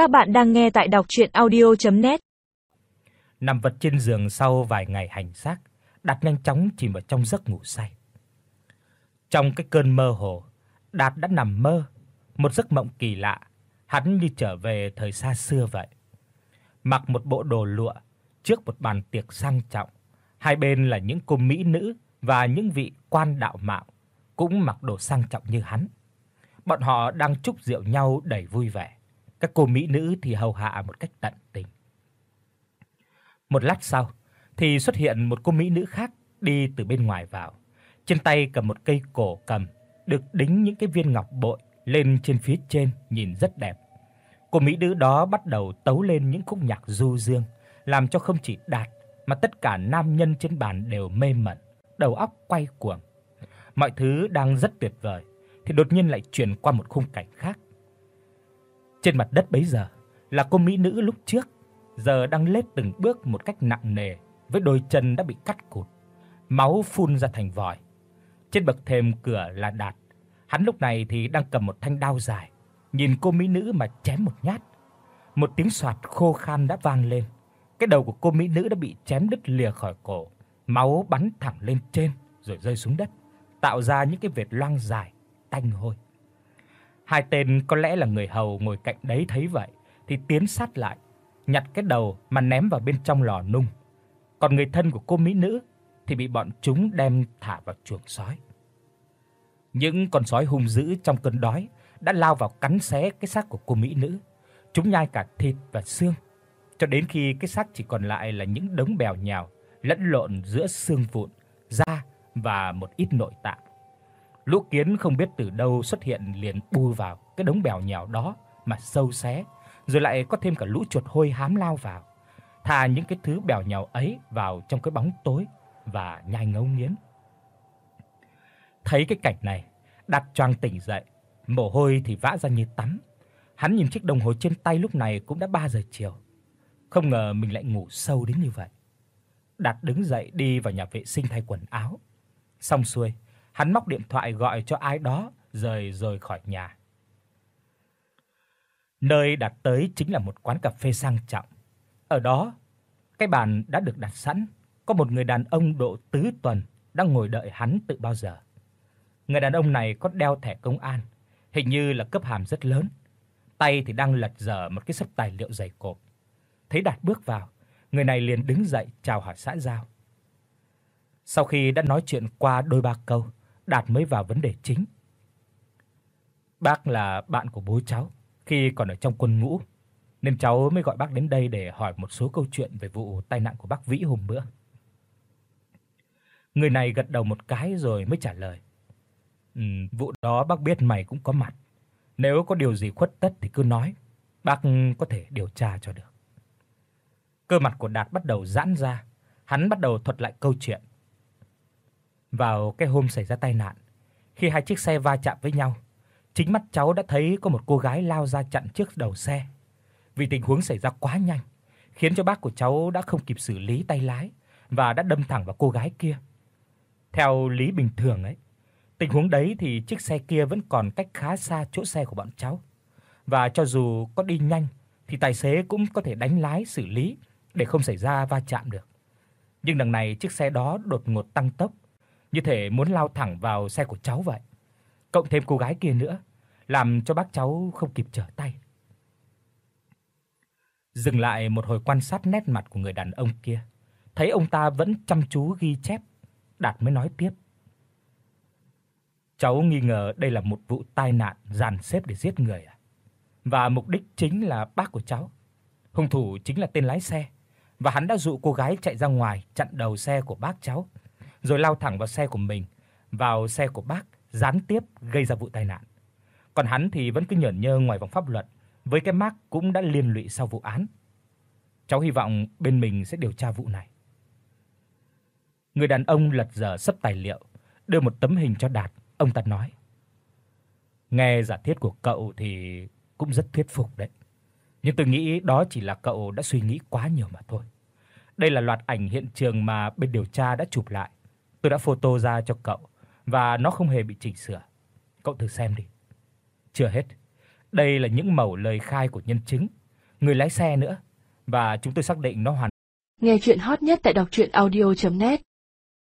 Các bạn đang nghe tại đọc audio net Nằm vật trên giường sau vài ngày hành xác, Đạt nhanh chóng chìm vào trong giấc ngủ say. Trong cái cơn mơ hồ, Đạt đã nằm mơ một giấc mộng kỳ lạ, hắn như trở về thời xa xưa vậy. Mặc một bộ đồ lụa trước một bàn tiệc sang trọng, hai bên là những cô mỹ nữ và những vị quan đạo mạo cũng mặc đồ sang trọng như hắn. Bọn họ đang chúc rượu nhau đầy vui vẻ. Các cô mỹ nữ thì hầu hạ một cách tận tình. Một lát sau thì xuất hiện một cô mỹ nữ khác đi từ bên ngoài vào, trên tay cầm một cây cổ cầm được đính những cái viên ngọc bội lên trên phía trên nhìn rất đẹp. Cô mỹ nữ đó bắt đầu tấu lên những khúc nhạc du dương, làm cho không chỉ Đạt mà tất cả nam nhân trên bàn đều mê mẩn, đầu óc quay cuồng. Mọi thứ đang rất tuyệt vời thì đột nhiên lại chuyển qua một khung cảnh khác. Trên mặt đất bấy giờ là cô mỹ nữ lúc trước, giờ đang lết từng bước một cách nặng nề với đôi chân đã bị cắt cụt, máu phun ra thành vòi. Trên bậc thềm cửa là Đạt, hắn lúc này thì đang cầm một thanh đao dài, nhìn cô mỹ nữ mà chém một nhát. Một tiếng xoạt khô khan đã vang lên. Cái đầu của cô mỹ nữ đã bị chém đứt lìa khỏi cổ, máu bắn thẳng lên trên rồi rơi xuống đất, tạo ra những cái vệt loang dài tanh hôi. Hai tên có lẽ là người hầu ngồi cạnh đấy thấy vậy thì tiến sát lại, nhặt cái đầu mà ném vào bên trong lò nung. Còn người thân của cô mỹ nữ thì bị bọn chúng đem thả vào chuồng sói. Những con sói hung dữ trong cơn đói đã lao vào cắn xé cái xác của cô mỹ nữ. Chúng nhai cả thịt và xương, cho đến khi cái xác chỉ còn lại là những đống bèo nhào lẫn lộn giữa xương vụn, da và một ít nội tạng. Lũ kiến không biết từ đâu xuất hiện liền bu vào cái đống bèo nhào đó mà sâu xé, rồi lại có thêm cả lũ chuột hôi hám lao vào, thả những cái thứ bèo nhào ấy vào trong cái bóng tối và nhai ngấu nghiến. Thấy cái cảnh này, Đạt choàng tỉnh dậy, mồ hôi thì vã ra như tắm. Hắn nhìn chiếc đồng hồ trên tay lúc này cũng đã 3 giờ chiều. Không ngờ mình lại ngủ sâu đến như vậy. Đạt đứng dậy đi vào nhà vệ sinh thay quần áo. Xong xuôi, hắn móc điện thoại gọi cho ai đó rời rời khỏi nhà. Nơi đặt tới chính là một quán cà phê sang trọng. Ở đó, cái bàn đã được đặt sẵn, có một người đàn ông độ tứ tuần đang ngồi đợi hắn từ bao giờ. Người đàn ông này có đeo thẻ công an, hình như là cấp hàm rất lớn. Tay thì đang lật dở một cái sấp tài liệu dày cộp. Thấy Đạt bước vào, người này liền đứng dậy chào hỏi xã giao. Sau khi đã nói chuyện qua đôi ba câu, Đạt mới vào vấn đề chính. Bác là bạn của bố cháu khi còn ở trong quân ngũ, nên cháu mới gọi bác đến đây để hỏi một số câu chuyện về vụ tai nạn của bác Vĩ hôm bữa. Người này gật đầu một cái rồi mới trả lời. Ừ, vụ đó bác biết mày cũng có mặt. Nếu có điều gì khuất tất thì cứ nói, bác có thể điều tra cho được." Cơ mặt của Đạt bắt đầu giãn ra, hắn bắt đầu thuật lại câu chuyện. Vào cái hôm xảy ra tai nạn, khi hai chiếc xe va chạm với nhau, chính mắt cháu đã thấy có một cô gái lao ra chặn trước đầu xe. Vì tình huống xảy ra quá nhanh, khiến cho bác của cháu đã không kịp xử lý tay lái và đã đâm thẳng vào cô gái kia. Theo lý bình thường ấy, tình huống đấy thì chiếc xe kia vẫn còn cách khá xa chỗ xe của bọn cháu. Và cho dù có đi nhanh thì tài xế cũng có thể đánh lái xử lý để không xảy ra va chạm được. Nhưng đằng này chiếc xe đó đột ngột tăng tốc, như thể muốn lao thẳng vào xe của cháu vậy. Cộng thêm cô gái kia nữa, làm cho bác cháu không kịp trở tay. Dừng lại một hồi quan sát nét mặt của người đàn ông kia, thấy ông ta vẫn chăm chú ghi chép, Đạt mới nói tiếp. Cháu nghi ngờ đây là một vụ tai nạn dàn xếp để giết người à? Và mục đích chính là bác của cháu. Hung thủ chính là tên lái xe và hắn đã dụ cô gái chạy ra ngoài chặn đầu xe của bác cháu, rồi lao thẳng vào xe của mình, vào xe của bác, gián tiếp gây ra vụ tai nạn. Còn hắn thì vẫn cứ nhởn nhơ ngoài vòng pháp luật, với cái mác cũng đã liên lụy sau vụ án. Cháu hy vọng bên mình sẽ điều tra vụ này. Người đàn ông lật dở sắp tài liệu, đưa một tấm hình cho Đạt, ông ta nói: "Nghe giả thiết của cậu thì cũng rất thuyết phục đấy. Nhưng tôi nghĩ đó chỉ là cậu đã suy nghĩ quá nhiều mà thôi. Đây là loạt ảnh hiện trường mà bên điều tra đã chụp lại. Tôi đã photo ra cho cậu và nó không hề bị chỉnh sửa. Cậu thử xem đi." Chưa hết, đây là những mẩu lời khai của nhân chứng người lái xe nữa và chúng tôi xác định nó hoàn Nghe truyện hot nhất tại doctruyenaudio.net